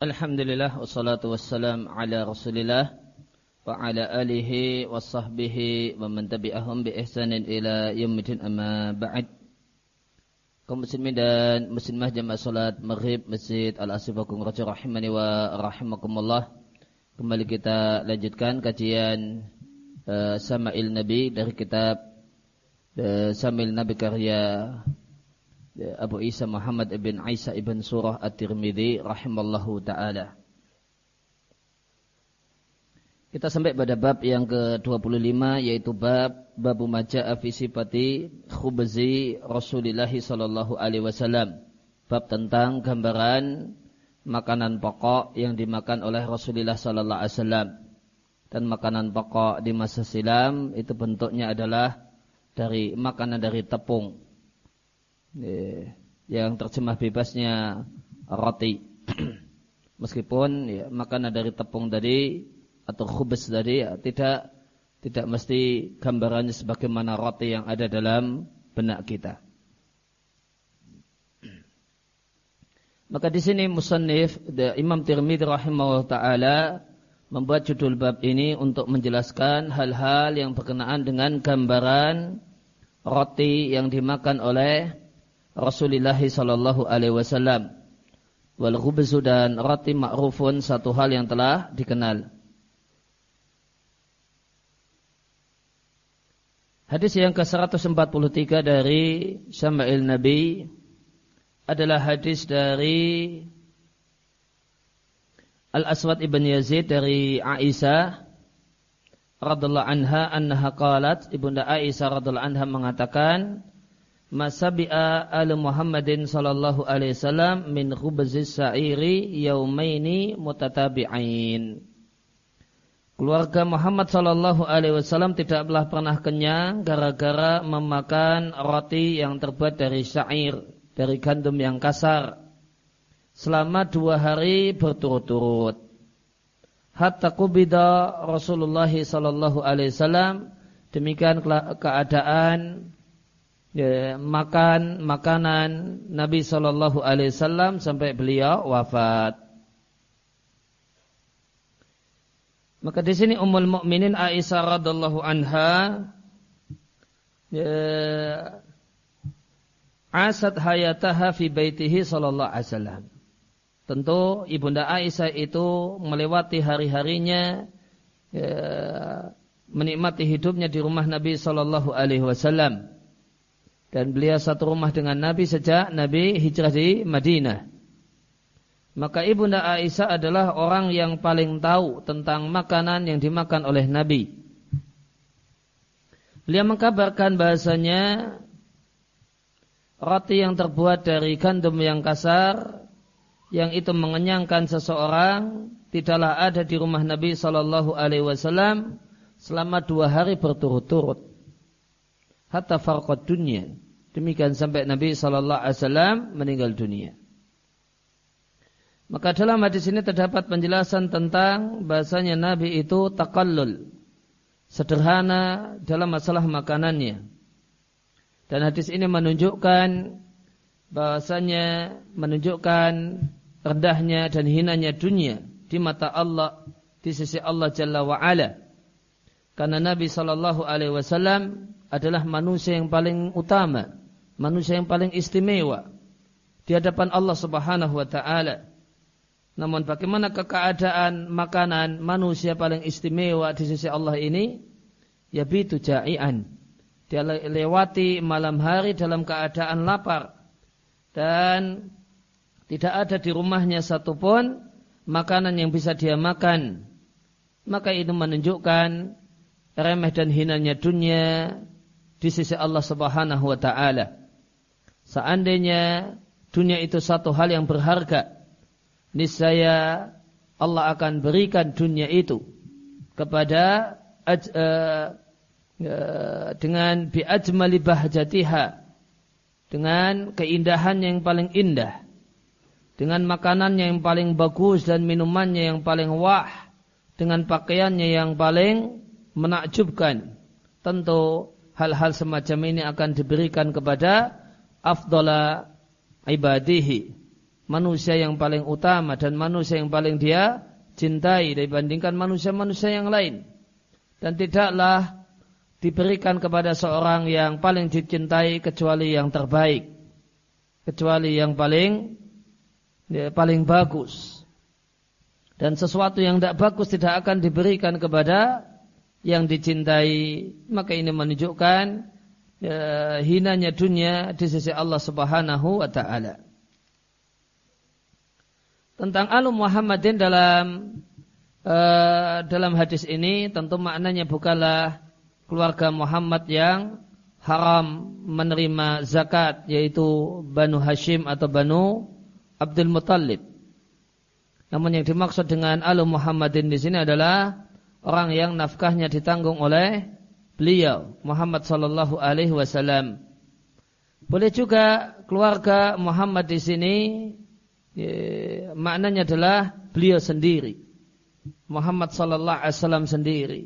Alhamdulillah wassalatu wassalam ala Rasulillah wa ala alihi wa sahbihi wa man tabi'ahum bi ihsanin ila yaumil amma ba'd. Kaum muslimin dan muslimah jamaah salat Maghrib Masjid Al-Asif Agung Raja rahimani wa rahimakumullah. Kembali kita lanjutkan kajian uh, Sama'il Nabi dari kitab uh, Sama'il Nabi karya Abu Isa Muhammad ibn Isa ibn Surah At-Tirmidzi rahimallahu taala. Kita sampai pada bab yang ke-25 yaitu bab babu maja'a fi sifati khubzi Rasulillah sallallahu alaihi wasallam. Bab tentang gambaran makanan pokok yang dimakan oleh Rasulullah sallallahu alaihi wasallam. Dan makanan pokok di masa silam itu bentuknya adalah dari makanan dari tepung yang terjemah bebasnya roti. Meskipun ya, makanan dari tepung tadi atau khubes tadi ya, tidak tidak mesti gambarannya sebagaimana roti yang ada dalam benak kita. Maka di sini musannif Imam Tirmidzi rahimahullah taala membuat judul bab ini untuk menjelaskan hal-hal yang berkenaan dengan gambaran roti yang dimakan oleh Rasulullah sallallahu alaihi wasallam. Wal khubzu dan roti ma'rufun satu hal yang telah dikenal. Hadis yang ke-143 dari Syama'il Nabi adalah hadis dari Al-Aswad ibn Yazid dari Aisyah radhiallahu anha annaha qalat ibunda Aisyah radhiallahu anha mengatakan masabi'a al Muhammadin sallallahu alaihi wasallam min khubzis sa'iri yaumaini mutatabi'ain. Keluarga Muhammad sallallahu alaihi wasallam tidaklah pernah kenyang gara-gara memakan roti yang terbuat dari syair, dari gandum yang kasar selama dua hari berturut-turut. Hatta kubida Rasulullah sallallahu alaihi wasallam demikian keadaan ya, makan makanan Nabi Shallallahu Alaihi Wasallam sampai beliau wafat. Maka di sini Ummul Mukminin Aisyah radhiallahu anha ya, asad hayataha fi baitihi sallallahu alaihi wasallam. Tentu ibunda Aisyah itu melewati hari-harinya ya, menikmati hidupnya di rumah Nabi sallallahu alaihi wasallam dan beliau satu rumah dengan Nabi sejak Nabi hijrah di Madinah. Maka ibunda Aisyah adalah orang yang paling tahu tentang makanan yang dimakan oleh Nabi. Beliau mengkabarkan bahasanya roti yang terbuat dari gandum yang kasar yang itu mengenyangkan seseorang tidaklah ada di rumah Nabi Shallallahu Alaihi Wasallam selama dua hari berturut-turut hatta farqat dunia. Demikian sampai Nabi Shallallahu Alaihi Wasallam meninggal dunia. Maka dalam hadis ini terdapat penjelasan tentang bahasanya Nabi itu takallul. Sederhana dalam masalah makanannya. Dan hadis ini menunjukkan bahasanya menunjukkan rendahnya dan hinanya dunia di mata Allah di sisi Allah Jalla wa Ala. Karena Nabi Shallallahu Alaihi Wasallam adalah manusia yang paling utama, manusia yang paling istimewa di hadapan Allah Subhanahu wa taala. Namun bagaimana keadaan makanan manusia paling istimewa di sisi Allah ini? Ya bitu ja'ian. Dia lewati malam hari dalam keadaan lapar. Dan tidak ada di rumahnya satupun makanan yang bisa dia makan. Maka itu menunjukkan remeh dan hinanya dunia di sisi Allah Subhanahu wa taala. Seandainya dunia itu satu hal yang berharga, niscaya Allah akan berikan dunia itu kepada uh, uh, dengan bi ajmali bahjatiha dengan keindahan yang paling indah dengan makanannya yang paling bagus dan minumannya yang paling wah dengan pakaiannya yang paling menakjubkan tentu hal-hal semacam ini akan diberikan kepada afdala ibadihi manusia yang paling utama dan manusia yang paling dia cintai dibandingkan manusia-manusia yang lain. Dan tidaklah diberikan kepada seorang yang paling dicintai kecuali yang terbaik. Kecuali yang paling ya, paling bagus. Dan sesuatu yang tidak bagus tidak akan diberikan kepada yang dicintai. Maka ini menunjukkan ya, hinanya dunia di sisi Allah Subhanahu wa taala tentang alum Muhammadin dalam uh, dalam hadis ini tentu maknanya bukanlah keluarga Muhammad yang haram menerima zakat yaitu Banu Hashim atau Banu Abdul Muttalib. Namun yang dimaksud dengan alum Muhammadin di sini adalah orang yang nafkahnya ditanggung oleh beliau Muhammad sallallahu alaihi wasallam. Boleh juga keluarga Muhammad di sini ya, maknanya adalah beliau sendiri. Muhammad sallallahu alaihi wasallam sendiri.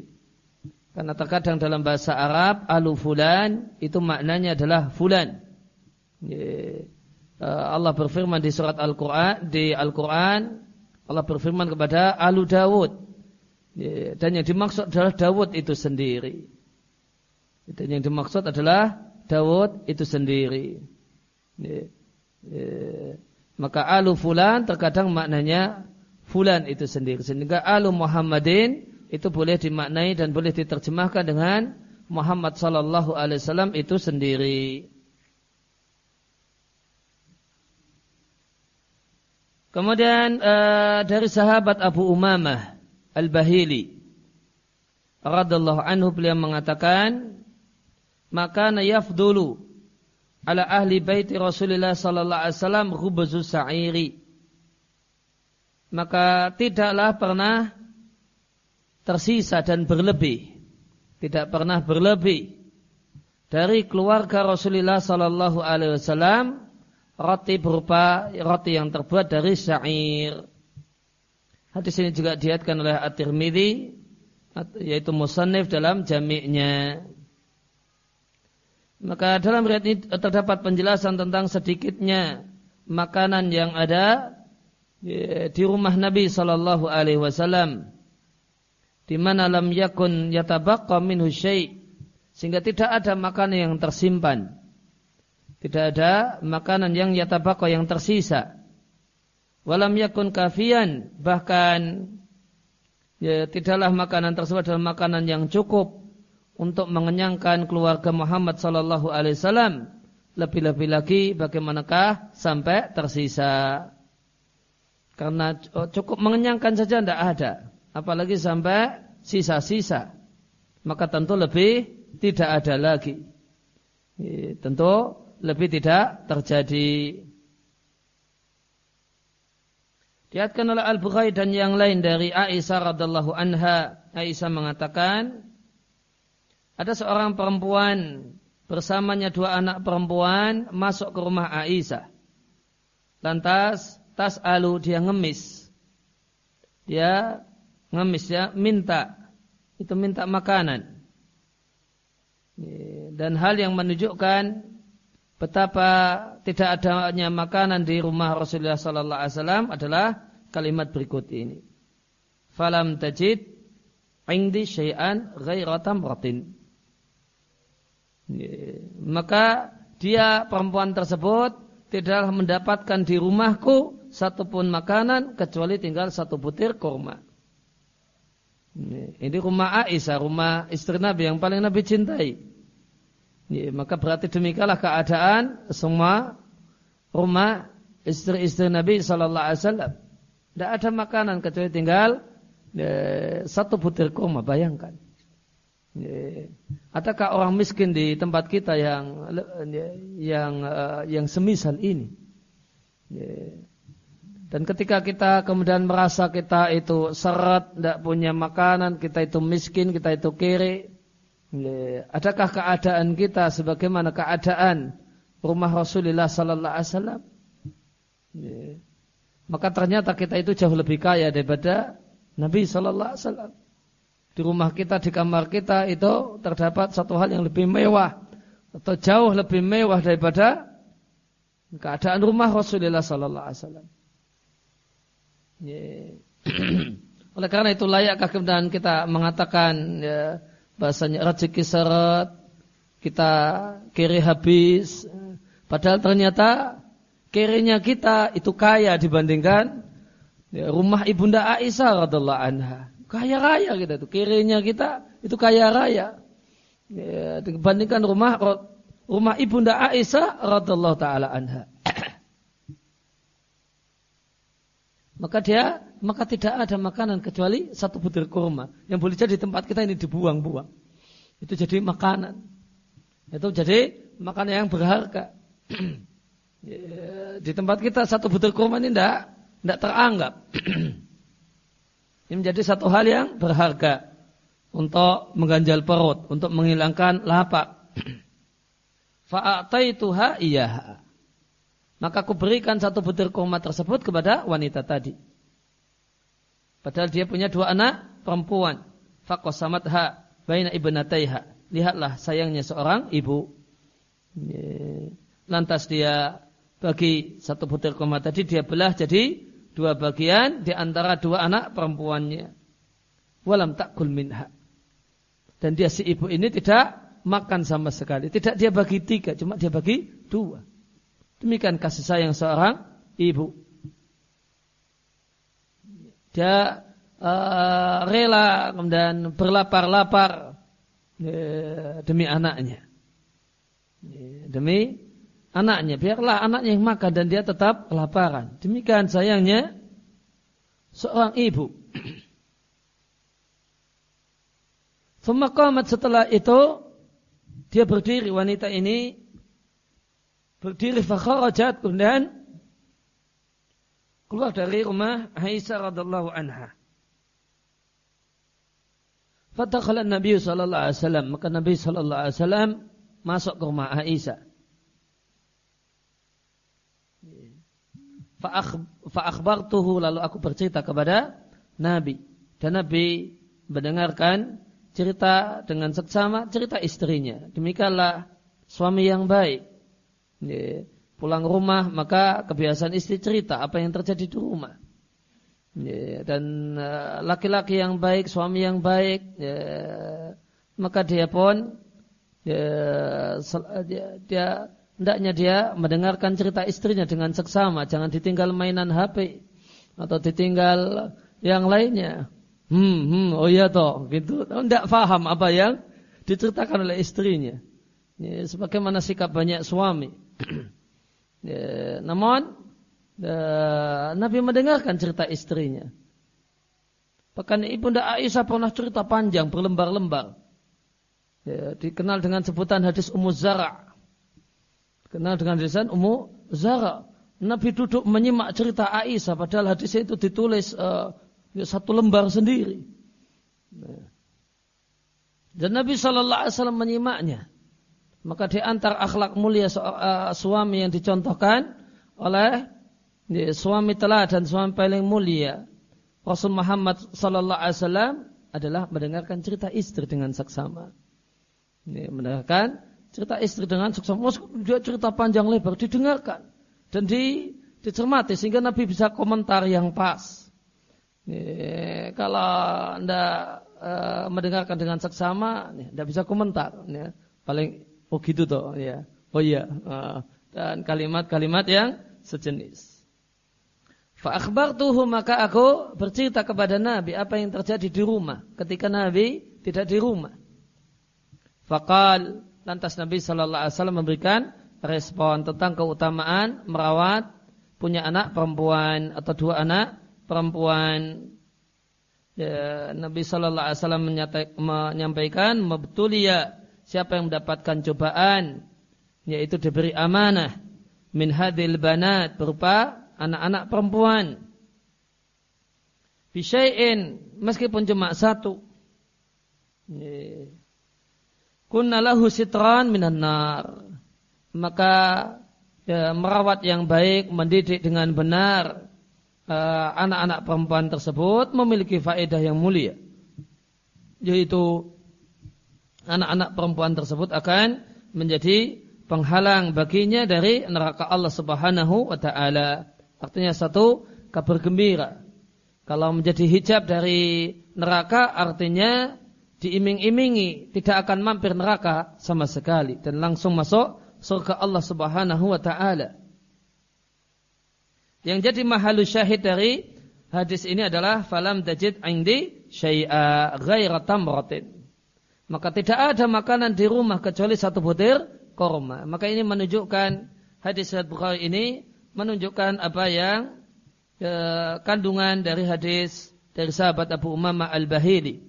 Karena terkadang dalam bahasa Arab alu fulan itu maknanya adalah fulan. Ya, eh, Allah berfirman di surat Al-Qur'an di Al-Qur'an Allah berfirman kepada alu Dawud. Ya, dan yang dimaksud adalah Dawud itu sendiri. Dan yang dimaksud adalah Dawud itu sendiri. Ya, maka alu fulan terkadang maknanya fulan itu sendiri. Sehingga alu Muhammadin itu boleh dimaknai dan boleh diterjemahkan dengan Muhammad sallallahu alaihi wasallam itu sendiri. Kemudian uh, dari sahabat Abu Umamah Al-Bahili radhiyallahu anhu beliau mengatakan maka yafdulu ala ahli baiti Rasulullah sallallahu alaihi wasallam khubzu sa'iri. Maka tidaklah pernah tersisa dan berlebih. Tidak pernah berlebih dari keluarga Rasulullah sallallahu alaihi wasallam roti berupa roti yang terbuat dari syair. Hadis ini juga diatkan oleh At-Tirmidzi yaitu musannif dalam jami'nya. Maka dalam riwayat ini terdapat penjelasan tentang sedikitnya makanan yang ada di rumah Nabi Shallallahu Alaihi Wasallam, di mana lam yakun yatabaqqa minhu syai' sehingga tidak ada makanan yang tersimpan, tidak ada makanan yang yatabaqqa yang tersisa. Walam yakun kafian bahkan ya, tidaklah makanan tersebut adalah makanan yang cukup untuk mengenyangkan keluarga Muhammad sallallahu alaihi wasallam. Lebih-lebih lagi bagaimanakah sampai tersisa? Karena cukup mengenyangkan saja tidak ada. Apalagi sampai sisa-sisa. Maka tentu lebih tidak ada lagi. Tentu lebih tidak terjadi Diatkan oleh Al-Bukhari dan yang lain dari Aisyah radhiallahu anha Aisyah mengatakan ada seorang perempuan bersamanya dua anak perempuan masuk ke rumah Aisyah. Lantas tas alu dia ngemis. Dia ngemis ya minta itu minta makanan. Dan hal yang menunjukkan betapa tidak adanya makanan di rumah Rasulullah sallallahu alaihi wasallam adalah kalimat berikut ini. Falam tajid indi syai'an ghaira tamratin. Maka dia perempuan tersebut tidak mendapatkan di rumahku satupun makanan kecuali tinggal satu butir kurma. Ini rumah Aisyah, rumah istri Nabi yang paling Nabi cintai. Maka berarti demikianlah keadaan semua rumah istri-istri Nabi Sallallahu Alaihi Wasallam. Tidak ada makanan kecuali tinggal eh, satu butir kurma. Bayangkan. Adakah orang miskin di tempat kita yang yang eh, yang semisal ini? Dan ketika kita kemudian merasa kita itu seret, tidak punya makanan, kita itu miskin, kita itu kiri, adakah keadaan kita sebagaimana keadaan rumah Rasulullah Sallallahu Alaihi Wasallam? Maka ternyata kita itu jauh lebih kaya daripada Nabi Sallallahu Alaihi Wasallam di rumah kita, di kamar kita itu terdapat satu hal yang lebih mewah atau jauh lebih mewah daripada keadaan rumah Rasulullah Sallallahu Alaihi Wasallam. Oleh karena itu layakkah kemudian kita mengatakan ya, bahasanya rezeki seret, kita kiri habis, padahal ternyata kirinya kita itu kaya dibandingkan ya, rumah ibunda Aisyah radhiallahu anha. Kaya raya kita itu, kirinya kita itu kaya raya. Ya, dibandingkan rumah rumah ibunda Aisyah radhiallahu taala anha. maka dia maka tidak ada makanan kecuali satu butir kurma yang boleh jadi tempat kita ini dibuang-buang. Itu jadi makanan. Itu jadi makanan yang berharga. di tempat kita satu butir kurma ini tidak tidak teranggap. ini menjadi satu hal yang berharga untuk mengganjal perut, untuk menghilangkan lapar. Fa'ataituha iyaha. Maka aku berikan satu butir kurma tersebut kepada wanita tadi. Padahal dia punya dua anak perempuan. Fakosamatha baina ibnataiha. Lihatlah sayangnya seorang ibu. Lantas dia bagi satu butir kurma tadi dia belah jadi dua bagian di antara dua anak perempuannya. Walam takul minha. Dan dia si ibu ini tidak makan sama sekali. Tidak dia bagi tiga, cuma dia bagi dua. Demikian kasih sayang seorang ibu. Dia uh, rela dan berlapar-lapar uh, demi anaknya. Demi anaknya. Biarlah anaknya yang makan dan dia tetap kelaparan. Demikian sayangnya seorang ibu. Semakomat setelah itu dia berdiri wanita ini berdiri fakharajat kemudian keluar dari rumah Aisyah radhiallahu anha. Fatakhala Nabi sallallahu alaihi wasallam, maka Nabi sallallahu alaihi wasallam masuk ke rumah Aisyah. Fa'akhbartuhu lalu aku bercerita kepada Nabi dan Nabi mendengarkan cerita dengan seksama cerita istrinya. Demikianlah suami yang baik pulang rumah maka kebiasaan istri cerita apa yang terjadi di rumah. dan eh, laki-laki yang baik, suami yang baik, maka dia pun dia, dia hendaknya dia mendengarkan cerita istrinya dengan seksama, jangan ditinggal mainan HP atau ditinggal yang lainnya. Hmm, hmm oh iya toh, gitu. Tidak faham apa yang diceritakan oleh istrinya. Ya, sebagaimana sikap banyak suami. ya, namun ya, Nabi mendengarkan cerita istrinya. Bahkan ibunda Aisyah pernah cerita panjang berlembar-lembar. Ya, dikenal dengan sebutan hadis Ummu Zara. Dikenal dengan hadisan Ummu Zara. Nabi duduk menyimak cerita Aisyah padahal hadisnya itu ditulis uh, satu lembar sendiri. Dan Nabi Shallallahu Alaihi Wasallam menyimaknya. Maka di antara akhlak mulia uh, suami yang dicontohkan oleh suami telah dan suami paling mulia Rasul Muhammad sallallahu alaihi wasallam adalah mendengarkan cerita istri dengan saksama. Ini mendengarkan cerita istri dengan saksama. Dia cerita panjang lebar didengarkan dan di, dicermati sehingga Nabi bisa komentar yang pas. Ini, kalau anda uh, mendengarkan dengan saksama, anda bisa komentar. Ini, paling Oh gitu toh ya. Oh iya. Uh, dan kalimat-kalimat yang sejenis. tuh maka aku bercerita kepada Nabi apa yang terjadi di rumah ketika Nabi tidak di rumah. Fakal lantas Nabi Shallallahu Alaihi Wasallam memberikan respon tentang keutamaan merawat punya anak perempuan atau dua anak perempuan. Ya, Nabi Shallallahu Alaihi Wasallam menyampaikan mabtulia siapa yang mendapatkan cobaan yaitu diberi amanah min hadil banat berupa anak-anak perempuan. Bisyai'in meskipun cuma satu. Kunna lahu sitran minan nar. Maka ya, merawat yang baik mendidik dengan benar eh, anak-anak uh, perempuan tersebut memiliki faedah yang mulia yaitu anak-anak perempuan tersebut akan menjadi penghalang baginya dari neraka Allah Subhanahu wa taala. Artinya satu kabar gembira Kalau menjadi hijab dari neraka artinya diiming-imingi tidak akan mampir neraka sama sekali dan langsung masuk surga Allah Subhanahu wa taala. Yang jadi mahalu syahid dari hadis ini adalah falam tajid indi syai'a ghaira tamratin. Maka tidak ada makanan di rumah kecuali satu butir korma. Maka ini menunjukkan hadis Bukhari ini menunjukkan apa yang eh, kandungan dari hadis dari sahabat Abu Umamah Al-Bahili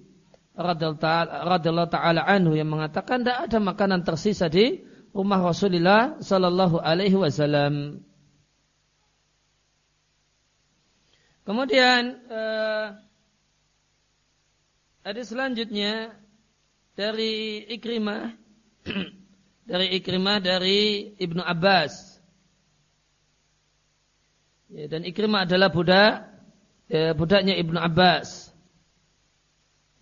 radhiyallahu taala anhu yang mengatakan tidak ada makanan tersisa di rumah Rasulullah sallallahu alaihi wasallam. Kemudian eh, hadis selanjutnya dari Ikrimah dari Ikrimah dari Ibnu Abbas. Ya, dan Ikrimah adalah budak ya, budaknya Ibnu Abbas.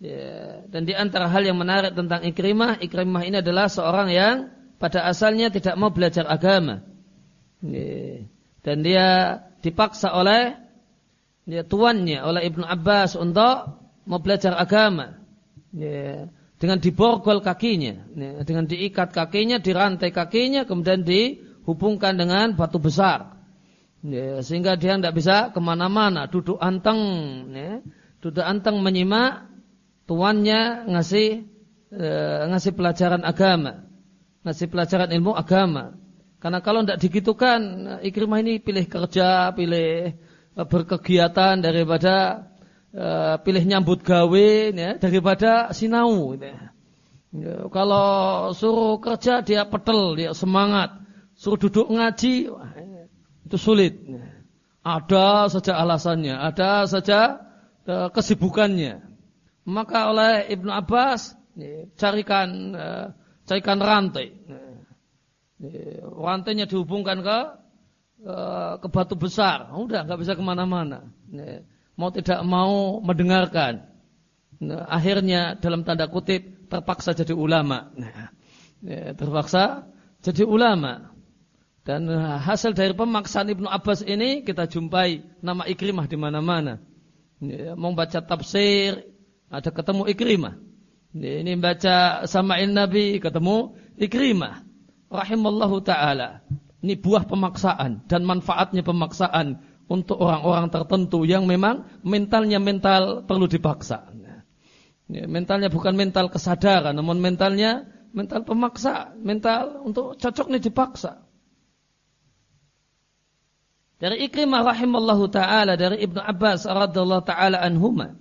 Ya, dan di antara hal yang menarik tentang Ikrimah, Ikrimah ini adalah seorang yang pada asalnya tidak mau belajar agama. Ya, dan dia dipaksa oleh ya, tuannya, oleh Ibnu Abbas untuk mau belajar agama. Ya, dengan diborgol kakinya, ya, dengan diikat kakinya, dirantai kakinya, kemudian dihubungkan dengan batu besar. Sehingga dia tidak bisa ke mana-mana, duduk anteng, duduk anteng menyimak tuannya ngasih e, ngasih pelajaran agama, ngasih pelajaran ilmu agama. Karena kalau tidak digitukan, Ikrimah ini pilih kerja, pilih e, berkegiatan daripada e, pilih nyambut gawe, ya, daripada sinau. Ya. Ya, kalau suruh kerja dia petel, dia semangat. Suruh duduk ngaji, itu sulit. Ada saja alasannya, ada saja uh, kesibukannya. Maka oleh Ibnu Abbas carikan uh, carikan rantai. rantainya dihubungkan ke ke batu besar. Udah nggak bisa ke mana-mana. Mau tidak mau mendengarkan. Nah, akhirnya dalam tanda kutip terpaksa jadi ulama. terpaksa jadi ulama. Dan hasil dari pemaksaan Ibnu Abbas ini kita jumpai nama Ikrimah di mana-mana. Ya, mau baca tafsir ada ketemu Ikrimah. Ini baca sama'in Nabi ketemu Ikrimah. Rahimallahu taala. Ini buah pemaksaan dan manfaatnya pemaksaan untuk orang-orang tertentu yang memang mentalnya mental perlu dipaksa. Ya, mentalnya bukan mental kesadaran, namun mentalnya mental pemaksa, mental untuk cocok nih dipaksa. Dari Ikrimah rahimallahu taala dari Ibnu Abbas radhiyallahu taala anhuma.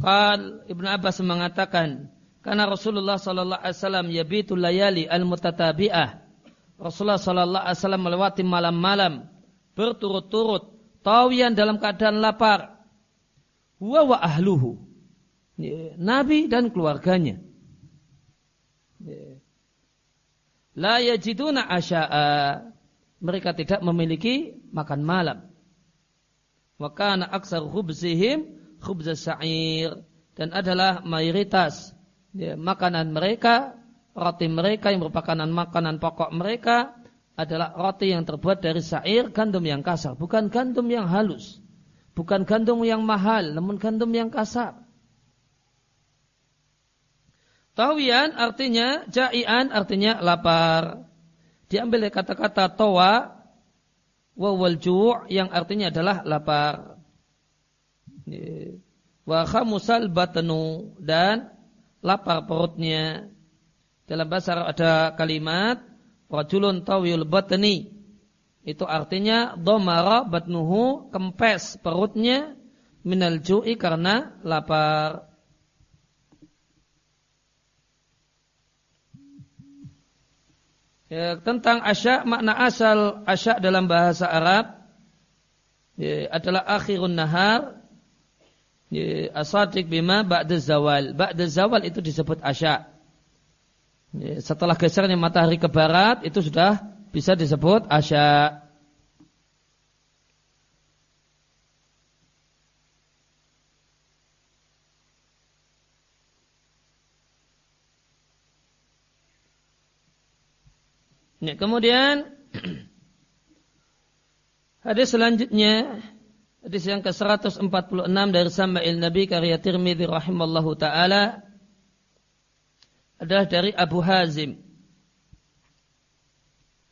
Qal Ibnu Abbas mengatakan, karena Rasulullah sallallahu alaihi wasallam yabitu layali al-mutatabi'ah. Rasulullah sallallahu alaihi wasallam melewati malam-malam berturut-turut tawian dalam keadaan lapar. Huwa wa ahluhu. Nabi dan keluarganya. La yajiduna asya'a mereka tidak memiliki makan malam. Maka anak aksar khubzihim khubz sa'ir dan adalah mayoritas ya, makanan mereka, roti mereka yang merupakan makanan pokok mereka adalah roti yang terbuat dari sa'ir gandum yang kasar, bukan gandum yang halus. Bukan gandum yang mahal, namun gandum yang kasar. Tawian artinya jai'an artinya lapar diambil dari kata-kata towa wawal ju' yang artinya adalah lapar. Wa khamusal batnu dan lapar perutnya. Dalam bahasa Arab ada kalimat rajulun tawil batni. Itu artinya domara batnuhu kempes perutnya minal ju'i karena lapar. ya, tentang asya makna asal asya dalam bahasa Arab ya, adalah akhirun nahar ya, asadik bima ba'da zawal ba'da zawal itu disebut asya ya, setelah gesernya matahari ke barat itu sudah bisa disebut asya. Ya, kemudian hadis selanjutnya Hadis yang ke-146 dari Sama'il Nabi karya Tirmidzi rahimallahu taala adalah dari Abu Hazim.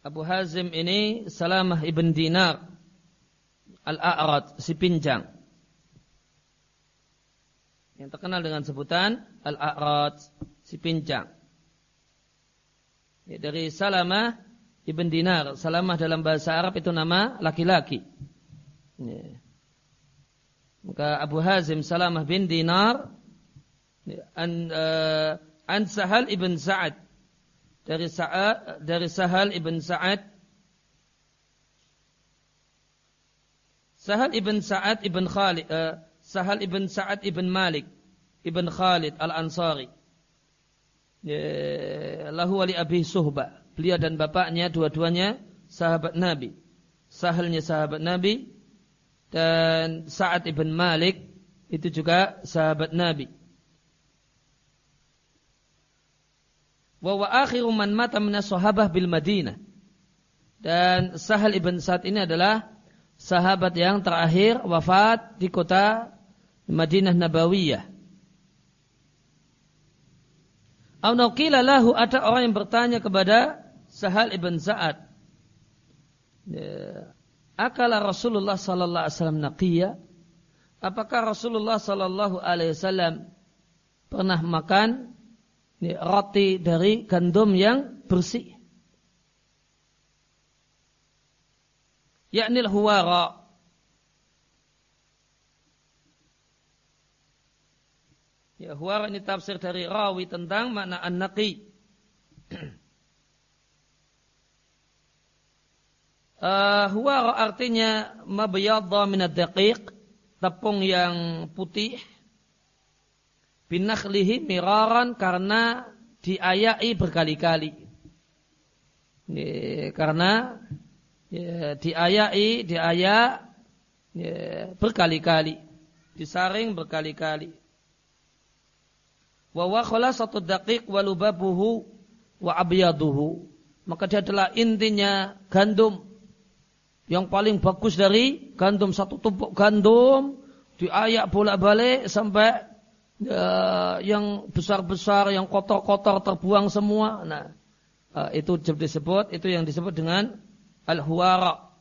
Abu Hazim ini Salamah ibn Dinar Al-A'rad, si pinjang. Yang terkenal dengan sebutan Al-A'rad, si pinjang. Ya, dari Salamah ibn Dinar. Salamah dalam bahasa Arab itu nama laki-laki. Ya. Maka Abu Hazim Salamah bin Dinar an, uh, an Sahal ibn Sa'ad. Dari Sa'ad dari Sahal ibn Sa'ad. Sahal ibn Sa'ad ibn Khalid uh, Sahal ibn Sa'ad ibn Malik ibn Khalid al-Ansari. Lahu wali abi suhbah beliau dan bapaknya dua-duanya sahabat Nabi. Sahalnya sahabat Nabi dan Sa'ad ibn Malik itu juga sahabat Nabi. Wa wa akhiru man mata minas sahabah bil Madinah. Dan Sahal ibn Sa'ad ini adalah sahabat yang terakhir wafat di kota Madinah Nabawiyah. Aunaqila lahu ada orang yang bertanya kepada Sahal ibn Sa'ad. Ya, Akala Rasulullah sallallahu alaihi wasallam naqiya? Apakah Rasulullah sallallahu alaihi wasallam pernah makan ini, roti dari gandum yang bersih? Yakni huwara. Ya, huwara ini tafsir dari rawi tentang makna an-naqi. Uh, huwa artinya mabyadha min daqiq tepung yang putih binakhlihi miraran karena diayai berkali-kali. karena ya, diayai, diayak ya, berkali-kali, disaring berkali-kali. Wa wakhala satu daqiq walubabuhu wa abyaduhu. Maka dia adalah intinya gandum yang paling bagus dari gandum satu tumpuk gandum diayak bolak-balik sampai uh, yang besar-besar, yang kotor-kotor terbuang semua. Nah, uh, itu disebut itu yang disebut dengan al-huwara.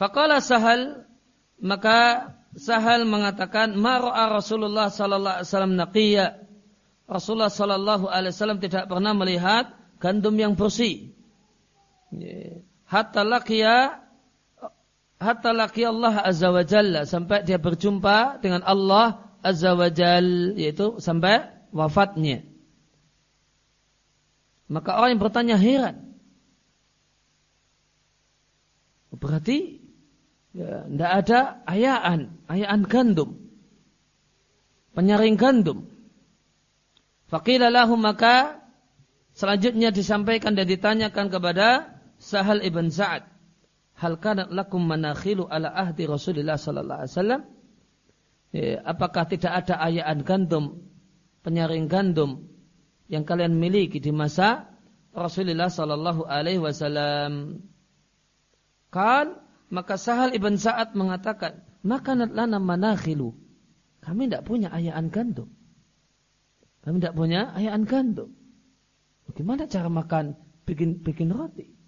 Faqala Sahal maka Sahal mengatakan, "Mara'a Rasulullah sallallahu alaihi wasallam naqiya." Rasulullah sallallahu alaihi wasallam tidak pernah melihat gandum yang bersih. Hatta laqiya hatta laqiya Allah azza wa jalla sampai dia berjumpa dengan Allah azza wa jalla yaitu sampai wafatnya. Maka orang yang bertanya heran. Berarti Ya, tidak ada ayaan, ayaan gandum. Penyaring gandum. Faqila maka selanjutnya disampaikan dan ditanyakan kepada Sahal ibn Sa'ad. Hal kanat lakum manakhilu ala ahdi Rasulullah sallallahu alaihi wasallam? Ya, apakah tidak ada ayaan gandum, penyaring gandum yang kalian miliki di masa Rasulullah sallallahu alaihi wasallam? Kan maka Sahal ibn Sa'ad mengatakan, maka lana manakhilu. Kami tidak punya ayaan gandum. Kami tidak punya ayaan gandum. Bagaimana cara makan bikin bikin roti?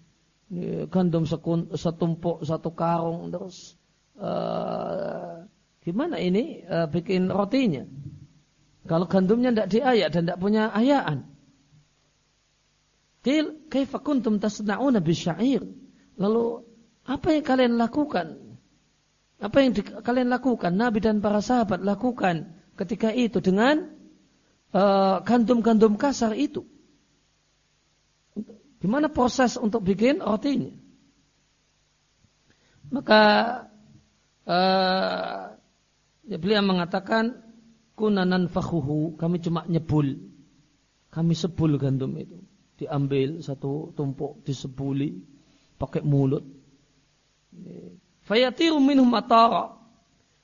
Gandum sekun, setumpuk satu karung terus uh, gimana ini uh, bikin rotinya? Kalau gandumnya tidak diayak dan tidak punya ayaan. Kil kaifa kuntum tasna'una bisyair? Lalu apa yang kalian lakukan? Apa yang kalian lakukan? Nabi dan para sahabat lakukan ketika itu dengan uh, gandum-gandum uh, kasar itu. Gimana proses untuk bikin rotinya? Maka uh, ya beliau mengatakan kunanan fahuhu kami cuma nyebul kami sebul gandum itu diambil satu tumpuk disebuli pakai mulut Fayatiru minhum matara.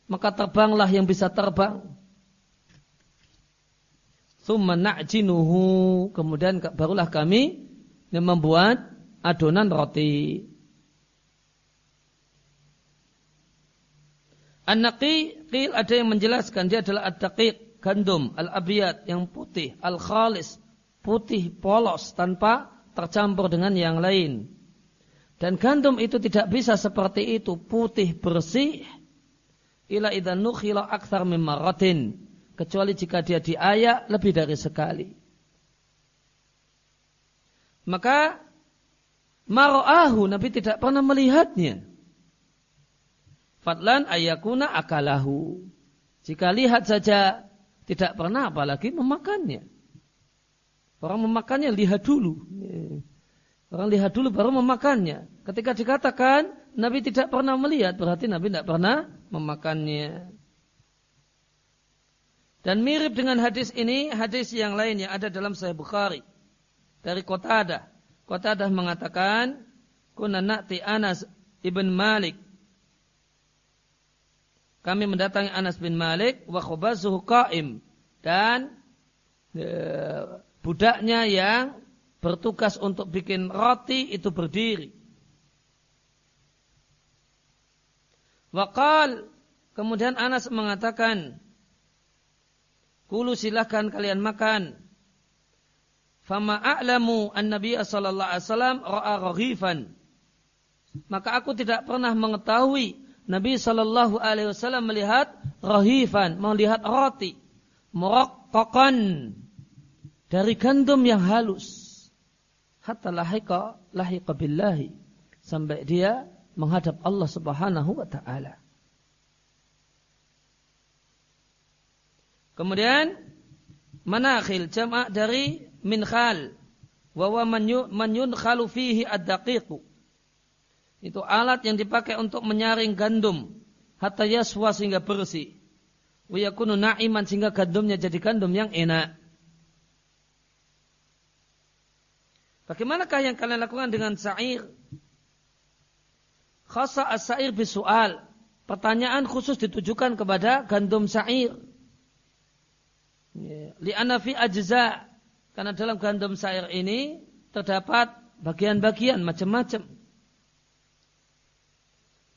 Maka terbanglah yang bisa terbang. thumma na'jinuhu kemudian barulah kami membuat adonan roti. An-naqi ada yang menjelaskan dia adalah ad-daqiq, gandum, al-abiyat yang putih, al-khalis, putih polos tanpa tercampur dengan yang lain. Dan gandum itu tidak bisa seperti itu, putih bersih ila idan nukhila akthar mimaratin kecuali jika dia diayak lebih dari sekali. Maka maro'ahu Nabi tidak pernah melihatnya. Fatlan ayakuna akalahu. Jika lihat saja tidak pernah apalagi memakannya. Orang memakannya lihat dulu. Orang lihat dulu baru memakannya. Ketika dikatakan Nabi tidak pernah melihat berarti Nabi tidak pernah memakannya. Dan mirip dengan hadis ini, hadis yang lain yang ada dalam Sahih Bukhari dari Qatadah. Qatadah mengatakan, "Kunna na'ti Anas ibn Malik." Kami mendatangi Anas bin Malik wa khubazuhu qa'im dan e, budaknya yang bertugas untuk bikin roti itu berdiri. Wakal kemudian Anas mengatakan, Kulu silahkan kalian makan. Fama a'lamu an Nabi sallallahu alaihi wasallam ra'a raghifan. Maka aku tidak pernah mengetahui Nabi sallallahu alaihi wasallam melihat rahifan, melihat roti muraqqaqan dari gandum yang halus. Hatta lahiqa lahiqa billahi sampai dia menghadap Allah Subhanahu wa taala. Kemudian manakhil jamak dari minkhal wa wa man khalu fihi ad-daqiqu. Itu alat yang dipakai untuk menyaring gandum hatta yaswa sehingga bersih. Wa yakunu na'iman sehingga gandumnya jadi gandum yang enak. Bagaimanakah yang kalian lakukan dengan sa'ir? Khasa as-sa'ir bisual. Pertanyaan khusus ditujukan kepada gandum sa'ir. Ya. Li'anna fi ajza. Karena dalam gandum sair ini terdapat bagian-bagian macam-macam.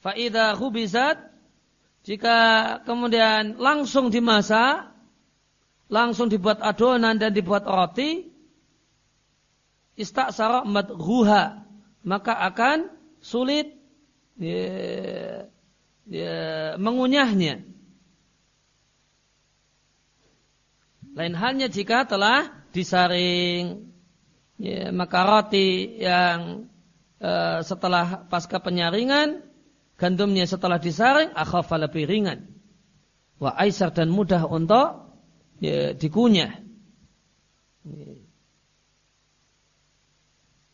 Fa'idha hubizat. Jika kemudian langsung dimasak. Langsung dibuat adonan dan dibuat roti. Istaksara madhuha. Maka akan sulit ya, ya, mengunyahnya. Lain halnya jika telah disaring. Ya, maka roti yang uh, setelah pasca penyaringan, gandumnya setelah disaring, akhafa lebih ringan. Wa aisar dan mudah untuk ya, dikunyah. Ya.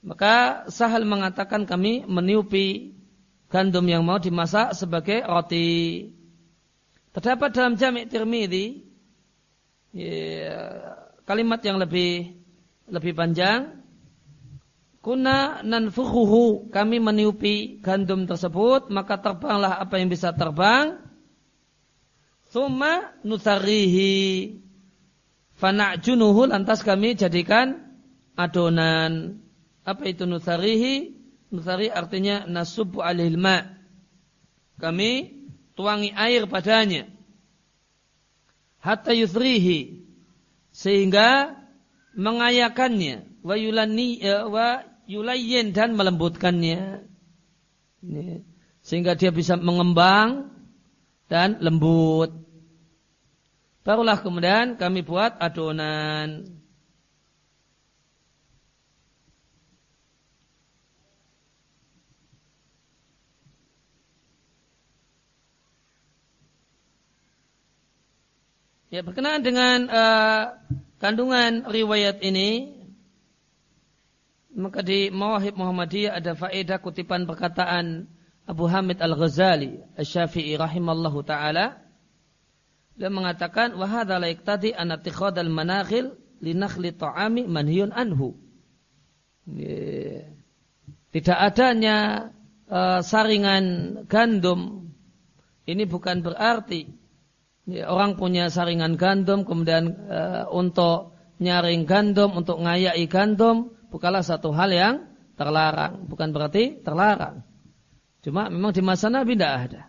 Maka Sahal mengatakan kami meniupi gandum yang mau dimasak sebagai roti. Terdapat dalam Jami' Tirmidzi ya, kalimat yang lebih lebih panjang. Kuna nanfuhuhu kami meniupi gandum tersebut maka terbanglah apa yang bisa terbang. Thumma nutarihi fana'junuhu lantas kami jadikan adonan. Apa itu nutarihi? Nutari artinya nasubu alil ma. Kami tuangi air padanya hatta yusrihi sehingga mengayakannya. Wa yulani e, wa yulayyin dan melembutkannya. Sehingga dia bisa mengembang dan lembut. Barulah kemudian kami buat adonan Ya berkenaan dengan uh, kandungan riwayat ini maka di Mawahib Muhammadiyah ada faedah kutipan perkataan Abu Hamid Al-Ghazali Asy-Syafi'i rahimallahu taala dia mengatakan wa hadza la iqtadi an manakhil li nakhli ta'ami manhiyun anhu. Ya. Tidak adanya uh, saringan gandum ini bukan berarti orang punya saringan gandum kemudian uh, untuk nyaring gandum untuk ngayai gandum bukanlah satu hal yang terlarang. Bukan berarti terlarang. Cuma memang di masa Nabi tidak ada.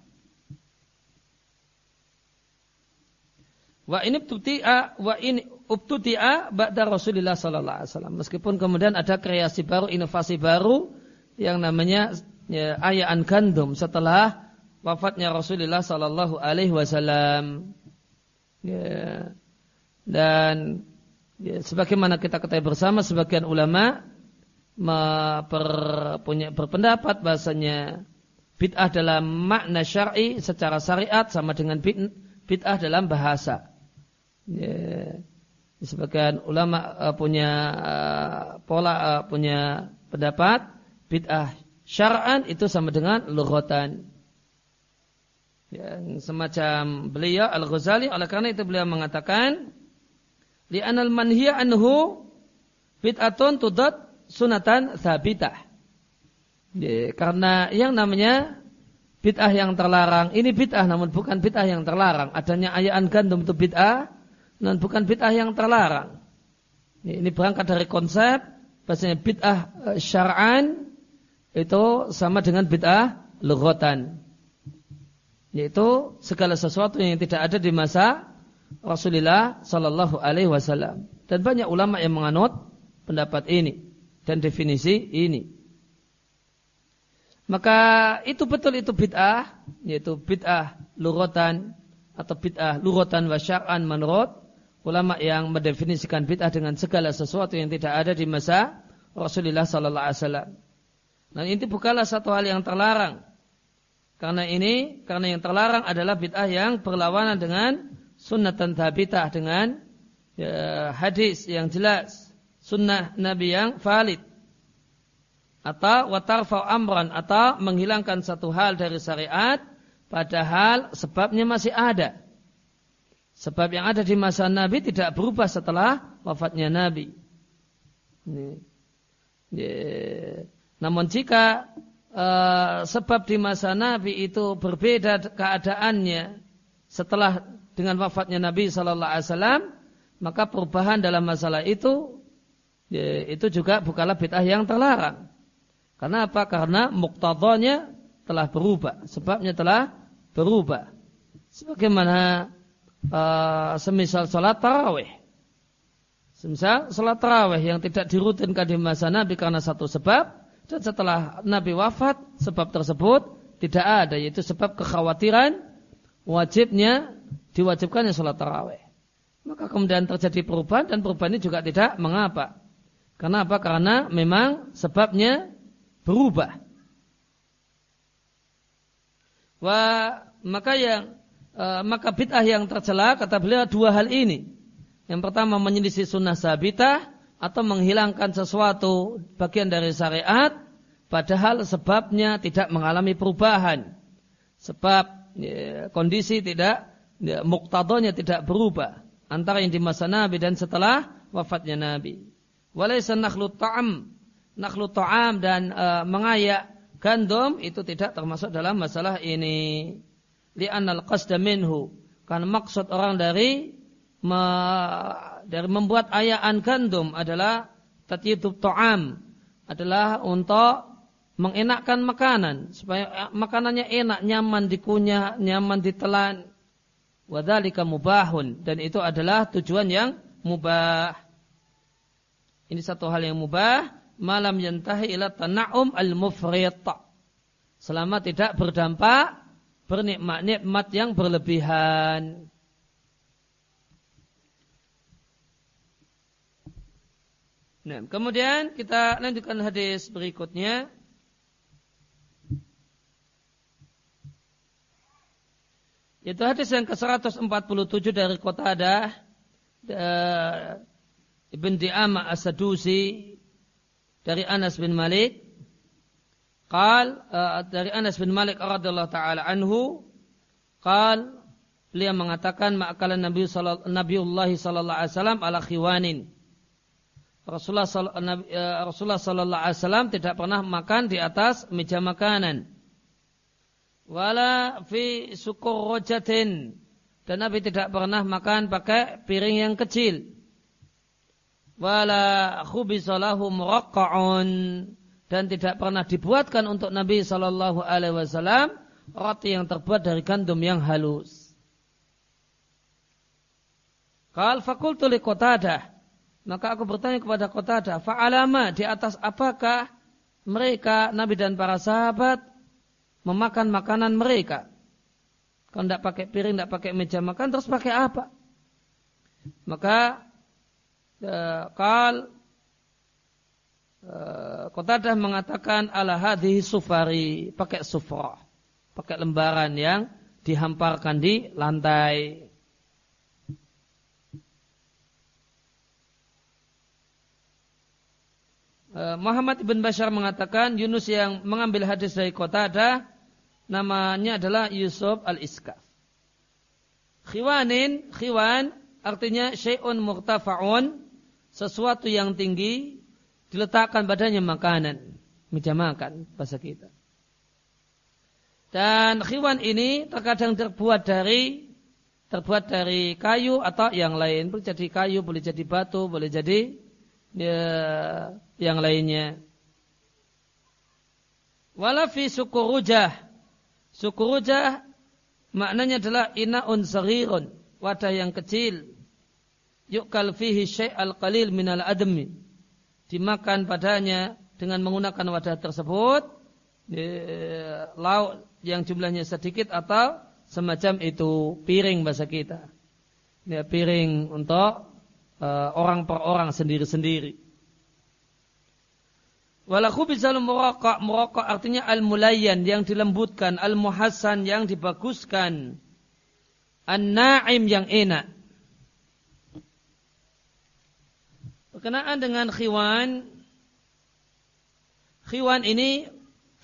Wa ini ubtutia wa ini ubtutia ba'da Rasulullah sallallahu alaihi wasallam. Meskipun kemudian ada kreasi baru, inovasi baru yang namanya ya, ayaan gandum setelah wafatnya Rasulullah sallallahu alaihi wasallam. Ya. Dan ya, sebagaimana kita ketahui bersama sebagian ulama punya berpendapat bahasanya bid'ah dalam makna syar'i secara syariat sama dengan bid'ah dalam bahasa. Ya, sebagian ulama uh, punya uh, pola uh, punya pendapat bid'ah syar'an itu sama dengan lughatan. Yang semacam beliau Al-Ghazali oleh karena itu beliau mengatakan li anal manhiya anhu bid'atun tudat sunatan sabitah. Ya, karena yang namanya bid'ah yang terlarang ini bid'ah namun bukan bid'ah yang terlarang. Adanya ayaan gandum itu bid'ah dan bukan bid'ah yang terlarang. Ini berangkat dari konsep bahasanya bid'ah eh, syar'an itu sama dengan bid'ah lughatan. Yaitu segala sesuatu yang tidak ada di masa Rasulullah Sallallahu Alaihi Wasallam. Dan banyak ulama yang menganut pendapat ini dan definisi ini. Maka itu betul itu bid'ah, yaitu bid'ah lughatan atau bid'ah lughatan wa syar'an menurut ulama yang mendefinisikan bid'ah dengan segala sesuatu yang tidak ada di masa Rasulullah sallallahu alaihi wasallam. Dan ini bukanlah satu hal yang terlarang. Karena ini, karena yang terlarang adalah bid'ah yang berlawanan dengan sunnatan thabitah dengan ya, hadis yang jelas, sunnah Nabi yang valid. Atau watarfau amran atau menghilangkan satu hal dari syariat padahal sebabnya masih ada. Sebab yang ada di masa Nabi tidak berubah setelah wafatnya Nabi. Ini. Namun jika uh, sebab di masa Nabi itu berbeda keadaannya setelah dengan wafatnya Nabi Sallallahu Alaihi Wasallam, maka perubahan dalam masalah itu ya, itu juga bukanlah bid'ah yang terlarang. Karena apa? Karena muktadanya telah berubah, sebabnya telah berubah. Sebagaimana uh, semisal sholat tarawih. Semisal sholat tarawih yang tidak dirutinkan di masa Nabi karena satu sebab. Dan setelah Nabi wafat, sebab tersebut tidak ada. Yaitu sebab kekhawatiran wajibnya diwajibkannya sholat tarawih. Maka kemudian terjadi perubahan dan perubahan ini juga tidak mengapa. Kenapa? Karena memang sebabnya berubah. Wah, maka yang Eh, maka bid'ah yang tercela kata beliau dua hal ini. Yang pertama menyelisih sunnah sabitah atau menghilangkan sesuatu bagian dari syariat padahal sebabnya tidak mengalami perubahan. Sebab ya, kondisi tidak ya, muktadonya tidak berubah antara yang di masa Nabi dan setelah wafatnya Nabi. Walaysa nakhlu ta'am, nakhlu ta'am dan uh, mengayak gandum itu tidak termasuk dalam masalah ini li'annal qasda minhu karena maksud orang dari me, dari membuat ayaan gandum adalah tatyidub ta'am adalah untuk mengenakkan makanan supaya makanannya enak, nyaman dikunyah, nyaman ditelan. Wadzalika mubahun dan itu adalah tujuan yang mubah. Ini satu hal yang mubah malam yantahi ila tana'um al-mufrid. Selama tidak berdampak bernikmat-nikmat yang berlebihan. Nah, kemudian kita lanjutkan hadis berikutnya. Itu hadis yang ke-147 dari kota ada uh, Ibn Di'amah As-Sadusi dari Anas bin Malik Qal uh, dari Anas bin Malik radhiyallahu taala anhu qal beliau mengatakan makalan Nabi Nabiullah sallallahu alaihi wasallam ala khiwanin. Rasulullah uh, Rasulullah sallallahu alaihi wasallam tidak pernah makan di atas meja makanan. Wala fi sukurrojatin dan Nabi tidak pernah makan pakai piring yang kecil. wala khubisalahu muraqqa'un dan tidak pernah dibuatkan untuk Nabi Shallallahu Alaihi Wasallam roti yang terbuat dari gandum yang halus. Kal fakultu li Qatadah. Maka aku bertanya kepada Qatadah, fa'alama di atas apakah mereka Nabi dan para sahabat memakan makanan mereka? Kalau tidak pakai piring, tidak pakai meja makan, terus pakai apa? Maka uh, kal uh, Qatadah mengatakan ala hadhihi sufari, pakai sufrah, pakai lembaran yang dihamparkan di lantai. Muhammad ibn Bashar mengatakan Yunus yang mengambil hadis dari Qatadah namanya adalah Yusuf al-Iskaf. Khiwanin, khiwan artinya syai'un murtafa'un, sesuatu yang tinggi diletakkan badannya makanan, meja makan bahasa kita. Dan khiwan ini terkadang terbuat dari terbuat dari kayu atau yang lain, boleh jadi kayu, boleh jadi batu, boleh jadi ya, yang lainnya. Walafi sukurujah. Sukurujah maknanya adalah ina'un saghirun. Wadah yang kecil. Yukal fihi syai'al qalil minal admi. Dimakan padanya dengan menggunakan wadah tersebut. Ya, lauk yang jumlahnya sedikit atau semacam itu piring bahasa kita. Ya, piring untuk uh, orang per orang sendiri-sendiri. Walahu bizal muraka, muraka artinya al-mulayyan yang dilembutkan, al-muhassan yang dibaguskan, an-na'im yang enak. Berkenaan dengan khiwan, khiwan ini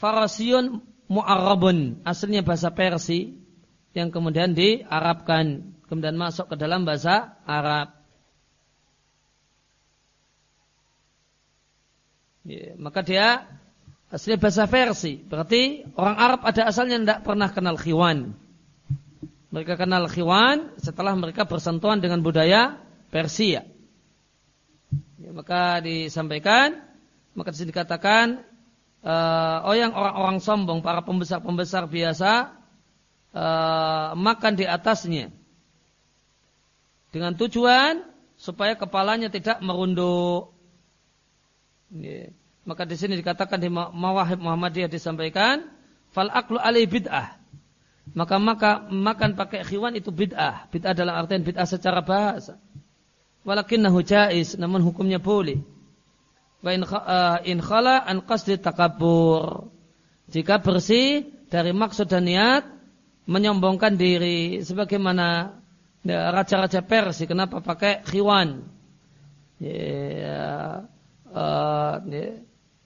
farasiyun mu'arrabun, aslinya bahasa Persi, yang kemudian diarabkan, kemudian masuk ke dalam bahasa Arab. Ya, maka dia asli bahasa versi. Berarti orang Arab ada asalnya tidak pernah kenal khiwan. Mereka kenal khiwan setelah mereka bersentuhan dengan budaya Persia. Ya, maka disampaikan, maka di sini dikatakan, uh, oh yang orang-orang sombong, para pembesar-pembesar biasa uh, makan di atasnya dengan tujuan supaya kepalanya tidak merunduk. Ya. Maka di sini dikatakan di Mawahib Muhammadiyah disampaikan, fal aklu alai bid'ah. Maka maka makan pakai khiwan itu bid'ah. Bid'ah dalam artian bid'ah secara bahasa. Walakinnahu jais, namun hukumnya boleh. Wa in, in khala an qasdi takabur. Jika bersih dari maksud dan niat menyombongkan diri sebagaimana ya, raja-raja Persia kenapa pakai khiwan? Ya, uh,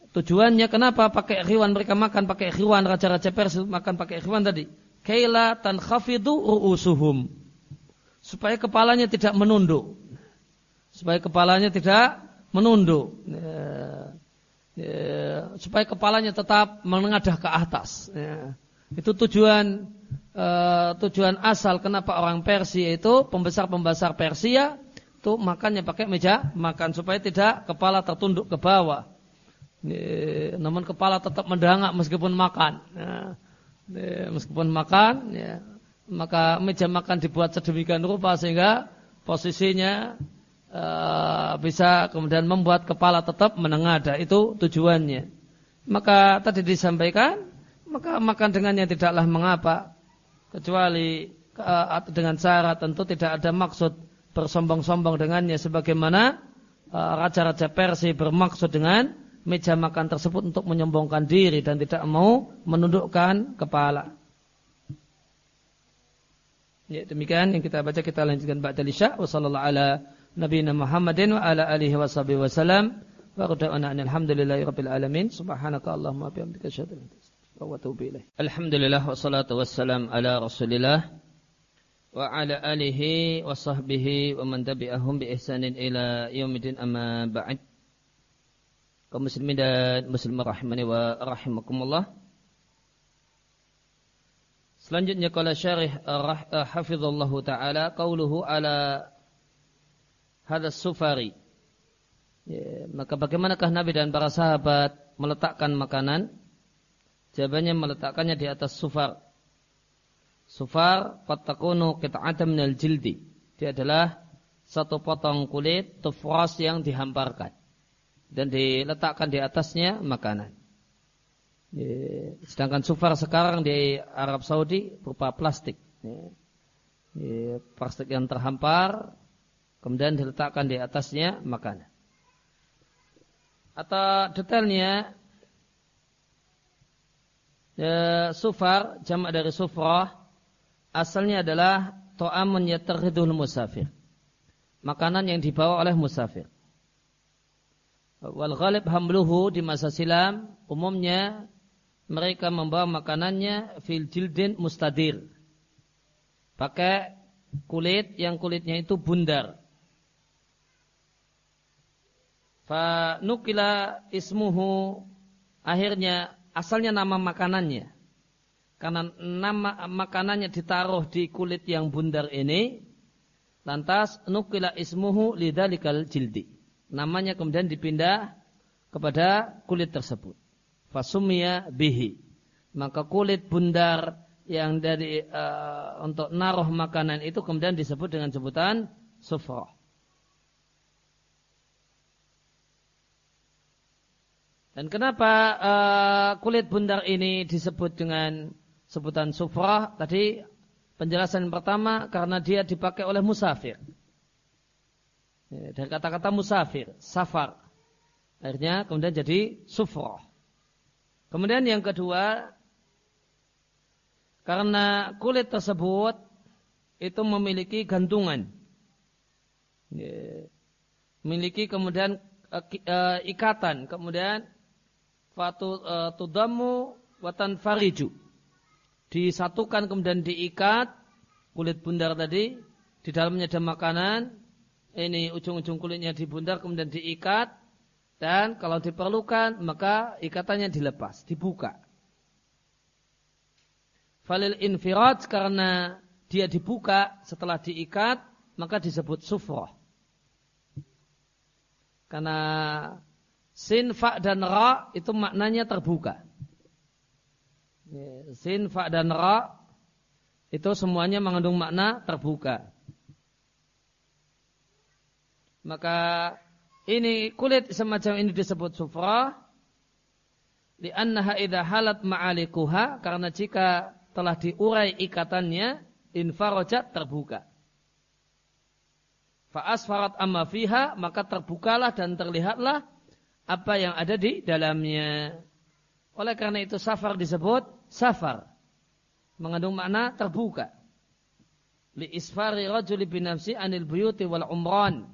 tujuannya kenapa pakai khiwan mereka makan pakai khiwan raja-raja Persia makan pakai khiwan tadi. Kaila khafidu ru'usuhum. Supaya kepalanya tidak menunduk. Supaya kepalanya tidak menunduk. Ya, ya, supaya kepalanya tetap menengadah ke atas. Ya. itu tujuan tujuan asal kenapa orang Persia itu pembesar-pembesar Persia itu makannya pakai meja makan supaya tidak kepala tertunduk ke bawah. Namun kepala tetap mendangak meskipun makan. Ya, meskipun makan, ya, maka meja makan dibuat sedemikian rupa sehingga posisinya uh, bisa kemudian membuat kepala tetap menengadah. Itu tujuannya. Maka tadi disampaikan, maka makan dengannya tidaklah mengapa kecuali uh, dengan cara tentu tidak ada maksud bersombong-sombong dengannya sebagaimana uh, raja-raja Persia bermaksud dengan meja makan tersebut untuk menyombongkan diri dan tidak mau menundukkan kepala. Ya, demikian yang kita baca. Kita lanjutkan ba'da isya wa sallallahu ala nabiyina Muhammadin wa ala alihi wa sahbihi wasallam wa qadana alhamdulillahi rabbil alamin. Subhanaka allahumma bihamdika asyhadu an la ilaha illa anta wa atubu ilaik. Alhamdulillah wassalatu wassalam ala Rasulillah wa ala alihi wa sahbihi wa man tabi'ahum bi ihsanin ila yaumidin amma ba'd kaum muslimin dan muslimah rahimani wa rahimakumullah selanjutnya kala syarih uh, hafizallahu taala qauluhu ala hadha sufari Ya, maka bagaimanakah Nabi dan para sahabat meletakkan makanan? Jawabannya meletakkannya di atas sufar. Sufar fatakunu kita'atan minal jildi. Dia adalah satu potong kulit tufras yang dihamparkan dan diletakkan di atasnya makanan. Sedangkan sufar sekarang di Arab Saudi berupa plastik. Plastik yang terhampar kemudian diletakkan di atasnya makanan. Atau detailnya ya, sufar jamak dari sufrah asalnya adalah to'amun yatarhidul musafir. Makanan yang dibawa oleh musafir. Wal ghalib hamluhu di masa silam umumnya mereka membawa makanannya fil jildin mustadir. Pakai kulit yang kulitnya itu bundar. Fa nukila ismuhu akhirnya asalnya nama makanannya. Karena nama makanannya ditaruh di kulit yang bundar ini, lantas nukila ismuhu lidalikal jildi. Namanya kemudian dipindah kepada kulit tersebut fasumia bihi. Maka kulit bundar yang dari uh, untuk naruh makanan itu kemudian disebut dengan sebutan sufrah. Dan kenapa uh, kulit bundar ini disebut dengan sebutan sufrah? Tadi penjelasan pertama karena dia dipakai oleh musafir. Ya, dari kata-kata musafir, safar. Akhirnya kemudian jadi sufrah. Kemudian yang kedua, karena kulit tersebut itu memiliki gantungan. Memiliki kemudian uh, ikatan. Kemudian fatu uh, tudamu watan fariju. Disatukan kemudian diikat kulit bundar tadi. Di dalamnya ada makanan. Ini ujung-ujung kulitnya dibundar kemudian diikat dan kalau diperlukan maka ikatannya dilepas, dibuka. Falil infirat karena dia dibuka setelah diikat maka disebut sufrah. Karena sin, fa, dan ra itu maknanya terbuka. Sin, fa, dan ra itu semuanya mengandung makna terbuka. Maka ini kulit semacam ini disebut sufrah li'annaha idha halat ma'alikuha karena jika telah diurai ikatannya infarojat terbuka. Fa'asfarat amma fiha maka terbukalah dan terlihatlah apa yang ada di dalamnya. Oleh karena itu safar disebut safar. Mengandung makna terbuka. Li isfari rajuli binafsi anil buyuti wal umran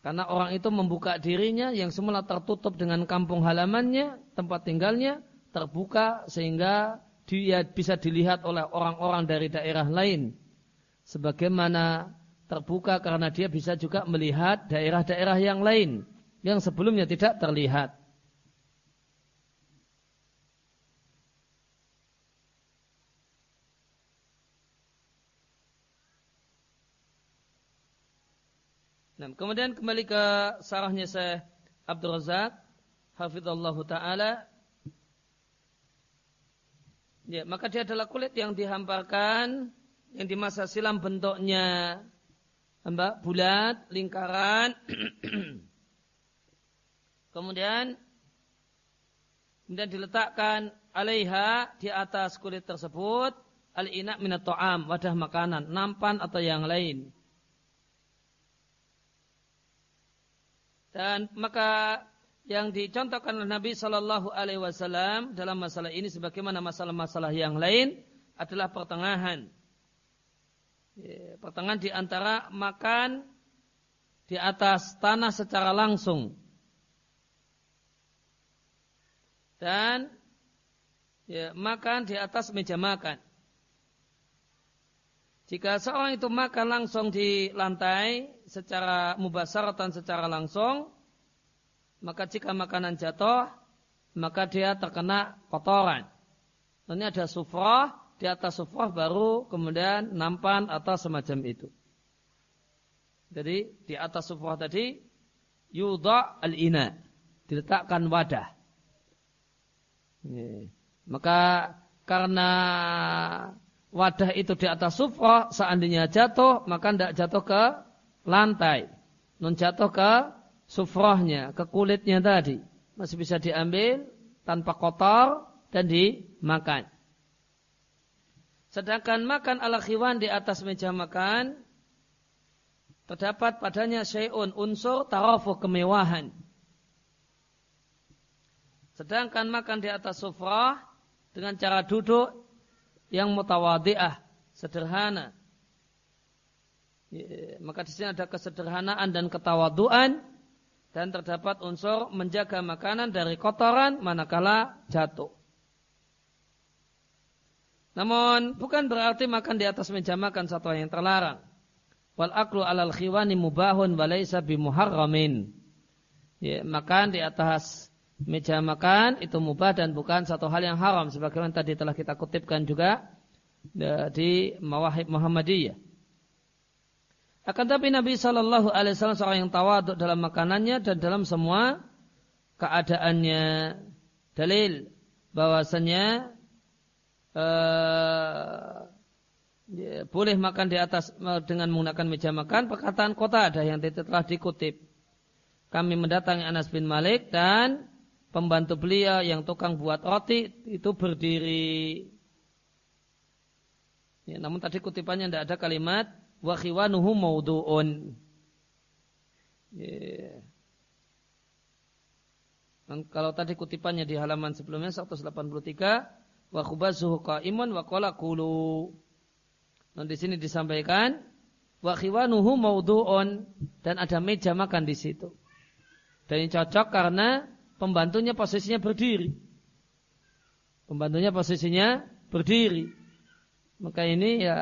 karena orang itu membuka dirinya yang semula tertutup dengan kampung halamannya, tempat tinggalnya, terbuka sehingga dia bisa dilihat oleh orang-orang dari daerah lain. Sebagaimana terbuka karena dia bisa juga melihat daerah-daerah yang lain yang sebelumnya tidak terlihat. Nah, kemudian kembali ke sarahnya Syekh Abdul Razak taala Ya, maka dia adalah kulit yang dihamparkan yang di masa silam bentuknya mbak bulat, lingkaran. kemudian kemudian diletakkan alaiha di atas kulit tersebut al-ina minat to'am, wadah makanan, nampan atau yang lain. Dan maka yang dicontohkan oleh Nabi Shallallahu Alaihi Wasallam dalam masalah ini, sebagaimana masalah-masalah yang lain, adalah pertengahan. Ya, pertengahan di antara makan di atas tanah secara langsung dan ya, makan di atas meja makan. Jika seorang itu makan langsung di lantai secara mubasaratan secara langsung, maka jika makanan jatuh, maka dia terkena kotoran. Ini ada sufrah, di atas sufrah baru kemudian nampan atau semacam itu. Jadi di atas sufrah tadi yudha al-ina. Diletakkan wadah. Maka karena wadah itu di atas sufrah, seandainya jatuh, maka tidak jatuh ke lantai. Non jatuh ke sufrahnya, ke kulitnya tadi. Masih bisa diambil tanpa kotor dan dimakan. Sedangkan makan ala khiwan di atas meja makan, terdapat padanya syai'un unsur tarafuh kemewahan. Sedangkan makan di atas sufrah dengan cara duduk yang mutawadi'ah, sederhana. Maka di sini ada kesederhanaan dan ketawaduan dan terdapat unsur menjaga makanan dari kotoran manakala jatuh. Namun bukan berarti makan di atas meja makan satu yang terlarang. Wal aklu alal khiwani mubahun walaysa bimuharramin. Ya, makan di atas meja makan itu mubah dan bukan satu hal yang haram sebagaimana tadi telah kita kutipkan juga ya, di Mawahib Muhammadiyah. Akan tapi Nabi Shallallahu Alaihi Wasallam seorang yang tawaduk dalam makanannya dan dalam semua keadaannya. Dalil bahwasanya uh, ya, boleh makan di atas dengan menggunakan meja makan. Perkataan kota ada yang telah dikutip. Kami mendatangi Anas bin Malik dan pembantu beliau yang tukang buat roti itu berdiri. Ya, namun tadi kutipannya tidak ada kalimat wa khiwanuhu maudu'un. Dan kalau tadi kutipannya di halaman sebelumnya 183 wa khubazuhu qaimun wa qala qulu. Dan di sini disampaikan wa khiwanuhu maudu'un dan ada meja makan di situ. Dan ini cocok karena pembantunya posisinya berdiri. Pembantunya posisinya berdiri. Maka ini ya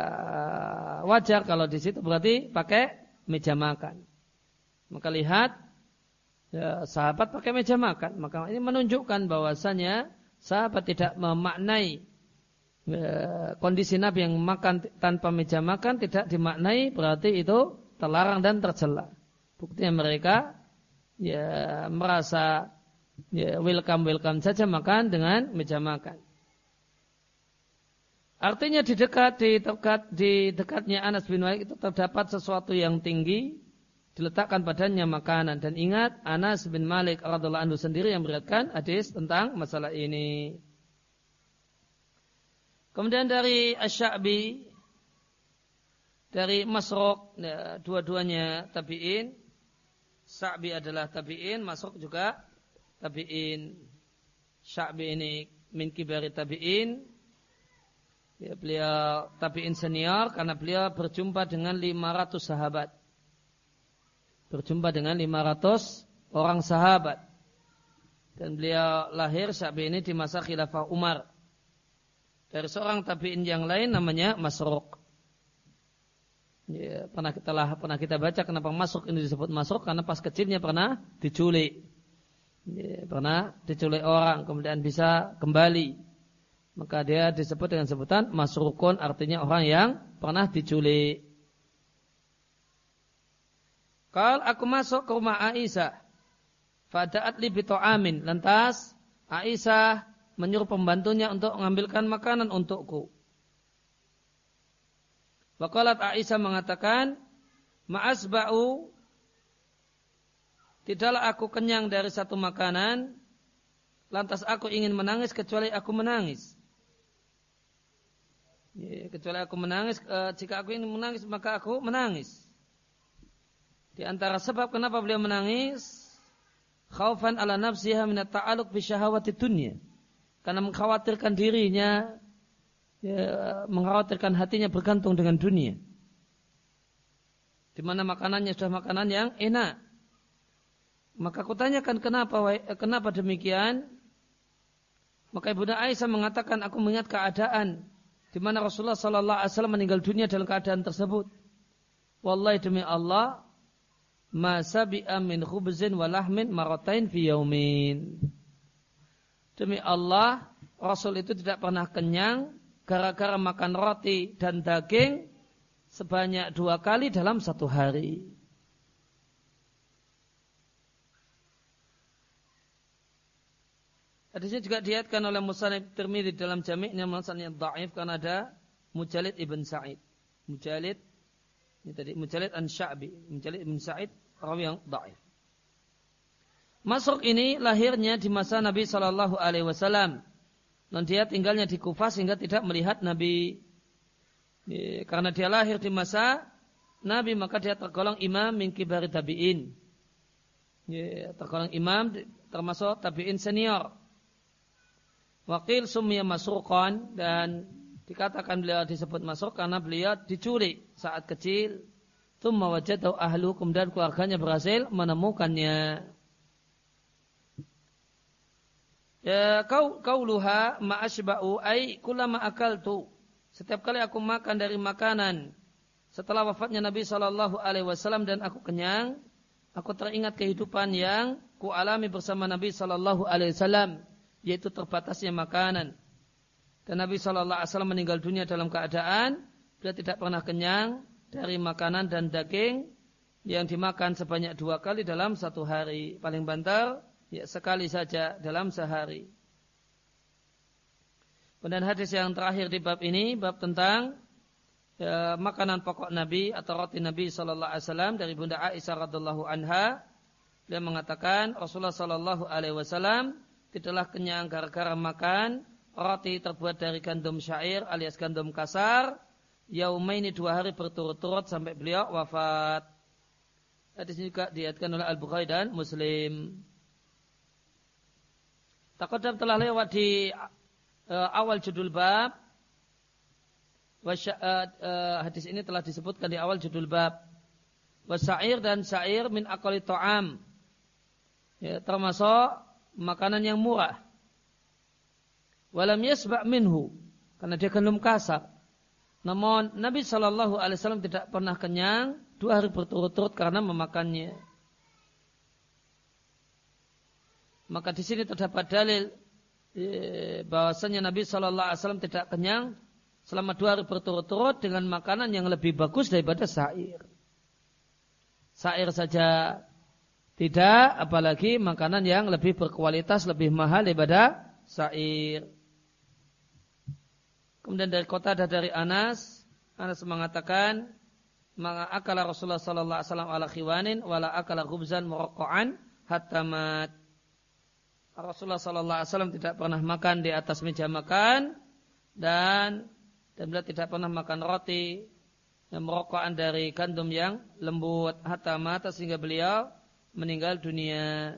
wajar kalau di situ berarti pakai meja makan. Maka lihat ya, sahabat pakai meja makan. Maka ini menunjukkan bahwasanya sahabat tidak memaknai ya, kondisi Nabi yang makan tanpa meja makan tidak dimaknai berarti itu terlarang dan tercela. Buktinya mereka ya merasa ya welcome welcome saja makan dengan meja makan. Artinya di dekat di dekat di dekatnya Anas bin Malik itu terdapat sesuatu yang tinggi diletakkan padanya makanan dan ingat Anas bin Malik radhiallahu anhu sendiri yang beratkan hadis tentang masalah ini. Kemudian dari Asy-Sya'bi dari Masruq ya, dua-duanya tabi'in. Sa'bi adalah tabi'in, Masruq juga tabi'in. Sya'bi ini min kibari tabi'in. Ya, beliau tabi'in senior karena beliau berjumpa dengan 500 sahabat berjumpa dengan 500 orang sahabat. Dan beliau lahir Syabi ini di masa khilafah Umar. Dari seorang tabi'in yang lain namanya Masruq. Ya, pernah kita lah, pernah kita baca kenapa Masruq ini disebut Masruq karena pas kecilnya pernah diculik. Ya, pernah diculik orang kemudian bisa kembali. Maka dia disebut dengan sebutan Masrukun artinya orang yang pernah diculik. Kal aku masuk ke rumah Aisyah. Fada'at li amin. Lantas Aisyah menyuruh pembantunya untuk mengambilkan makanan untukku. Wakalat Aisyah mengatakan, Ma'asba'u Tidaklah aku kenyang dari satu makanan, lantas aku ingin menangis kecuali aku menangis. Ya, kecuali aku menangis, e, jika aku ingin menangis maka aku menangis. Di antara sebab kenapa beliau menangis, khaufan ala nafsiha min ta'alluq bi syahawati dunya. Karena mengkhawatirkan dirinya ya, mengkhawatirkan hatinya bergantung dengan dunia. Di mana makanannya sudah makanan yang enak. Maka aku tanyakan kenapa kenapa demikian? Maka Ibunda Aisyah mengatakan aku mengingat keadaan di mana Rasulullah sallallahu alaihi wasallam meninggal dunia dalam keadaan tersebut. Wallahi demi Allah, ma sabi'a min khubzin wa lahmin maratain fi yaumin. Demi Allah, Rasul itu tidak pernah kenyang gara-gara makan roti dan daging sebanyak dua kali dalam satu hari. Hadisnya juga diatkan oleh Musanib Tirmidzi dalam jami'nya masalahnya dhaif karena ada Mujalid ibn Sa'id. Mujalid ini tadi Mujalid an Sya'bi, Mujalid ibn Sa'id rawi yang dhaif. Masruk ini lahirnya di masa Nabi Shallallahu alaihi wasallam. Dan dia tinggalnya di Kufah sehingga tidak melihat Nabi. Karena dia lahir di masa Nabi maka dia tergolong imam min kibari tabi'in. Tergolong imam termasuk tabi'in senior. Wakil sumya masruqan dan dikatakan beliau disebut masuk karena beliau diculik saat kecil. Tumma wajadahu ahlu kemudian keluarganya berhasil menemukannya. Ya kau kau luha ma'ashba'u ay kulama akaltu. Setiap kali aku makan dari makanan setelah wafatnya Nabi Shallallahu Alaihi Wasallam dan aku kenyang, aku teringat kehidupan yang ku alami bersama Nabi Shallallahu Alaihi Wasallam yaitu terbatasnya makanan. Dan Nabi Shallallahu Alaihi Wasallam meninggal dunia dalam keadaan beliau tidak pernah kenyang dari makanan dan daging yang dimakan sebanyak dua kali dalam satu hari. Paling banter ya sekali saja dalam sehari. Kemudian hadis yang terakhir di bab ini, bab tentang ya, makanan pokok Nabi atau roti Nabi Shallallahu Alaihi Wasallam dari Bunda Aisyah radhiallahu anha. Dia mengatakan Rasulullah Shallallahu Alaihi Wasallam tidaklah kenyang gara-gara makan roti terbuat dari gandum syair alias gandum kasar. ini dua hari berturut-turut sampai beliau wafat. Hadis ini juga diatkan oleh Al-Bukhari dan Muslim. Takutnya telah lewat di uh, awal judul bab. Wasya, uh, uh, hadis ini telah disebutkan di awal judul bab. Wasair dan syair min akali to'am. Ya, termasuk makanan yang murah. Walam yasba' minhu. Karena dia gandum kasar. Namun Nabi Shallallahu Alaihi Wasallam tidak pernah kenyang dua hari berturut-turut karena memakannya. Maka di sini terdapat dalil eh, bahwasanya Nabi Shallallahu Alaihi Wasallam tidak kenyang selama dua hari berturut-turut dengan makanan yang lebih bagus daripada sair. Sair saja tidak, apalagi makanan yang lebih berkualitas, lebih mahal daripada sair. Kemudian dari kota ada dari Anas, Anas mengatakan, maka akala Rasulullah sallallahu alaihi wasallam ala khiwanin wala akala khubzan muraqqa'an hatta mat. Rasulullah wasallam tidak pernah makan di atas meja makan dan dan beliau tidak pernah makan roti yang merokokan dari gandum yang lembut hatta mata sehingga beliau meninggal dunia.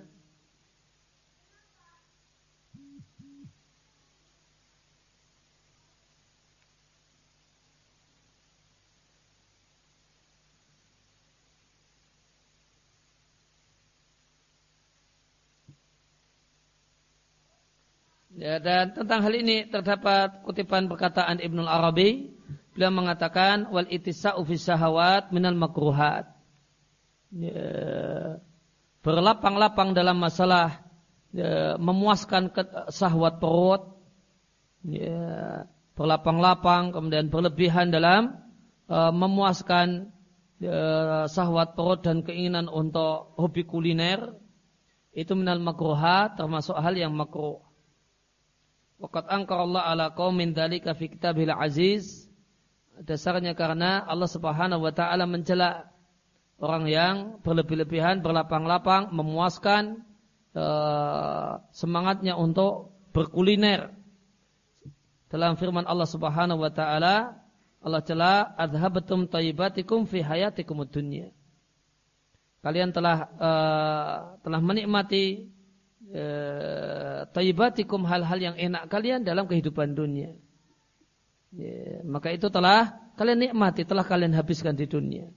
Ya, dan tentang hal ini terdapat kutipan perkataan Ibnul Arabi. Beliau mengatakan wal itisa'u fi syahawat minal makruhat. Ya, berlapang-lapang dalam masalah ya, memuaskan sahwat perut, ya, berlapang-lapang kemudian berlebihan dalam uh, memuaskan uh, sahwat perut dan keinginan untuk hobi kuliner itu minal makruhat termasuk hal yang makruh. Waqat angkar Allah ala qaumin dalika fi kitabil aziz dasarnya karena Allah Subhanahu wa taala mencela orang yang berlebih-lebihan, berlapang-lapang, memuaskan uh, semangatnya untuk berkuliner. Dalam firman Allah Subhanahu wa taala, Allah celah adhabatum tayyibatikum fi hayatikum dunya. Kalian telah uh, telah menikmati uh, tayyibatikum hal-hal yang enak kalian dalam kehidupan dunia. Ya, maka itu telah kalian nikmati, telah kalian habiskan di dunia.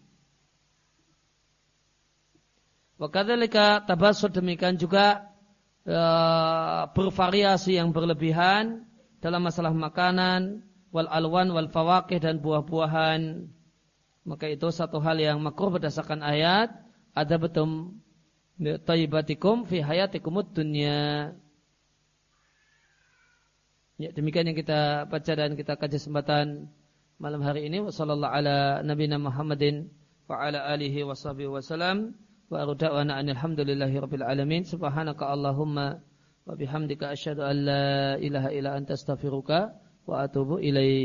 Wakadhalika tabasud demikian juga e, bervariasi yang berlebihan dalam masalah makanan, wal alwan wal fawakih dan buah-buahan. Maka itu satu hal yang makruh berdasarkan ayat ada betum tayyibatikum fi hayatikum dunya. Ya, demikian yang kita baca dan kita kaji kesempatan malam hari ini. Wassallallahu ala nabiyina Muhammadin wa ala alihi wa wasallam. Wa da'wana alhamdulillahi rabbil alamin. Subhanaka Allahumma Wa bihamdika asyhadu an la ilaha illa anta astaghfiruka wa atubu ilaik.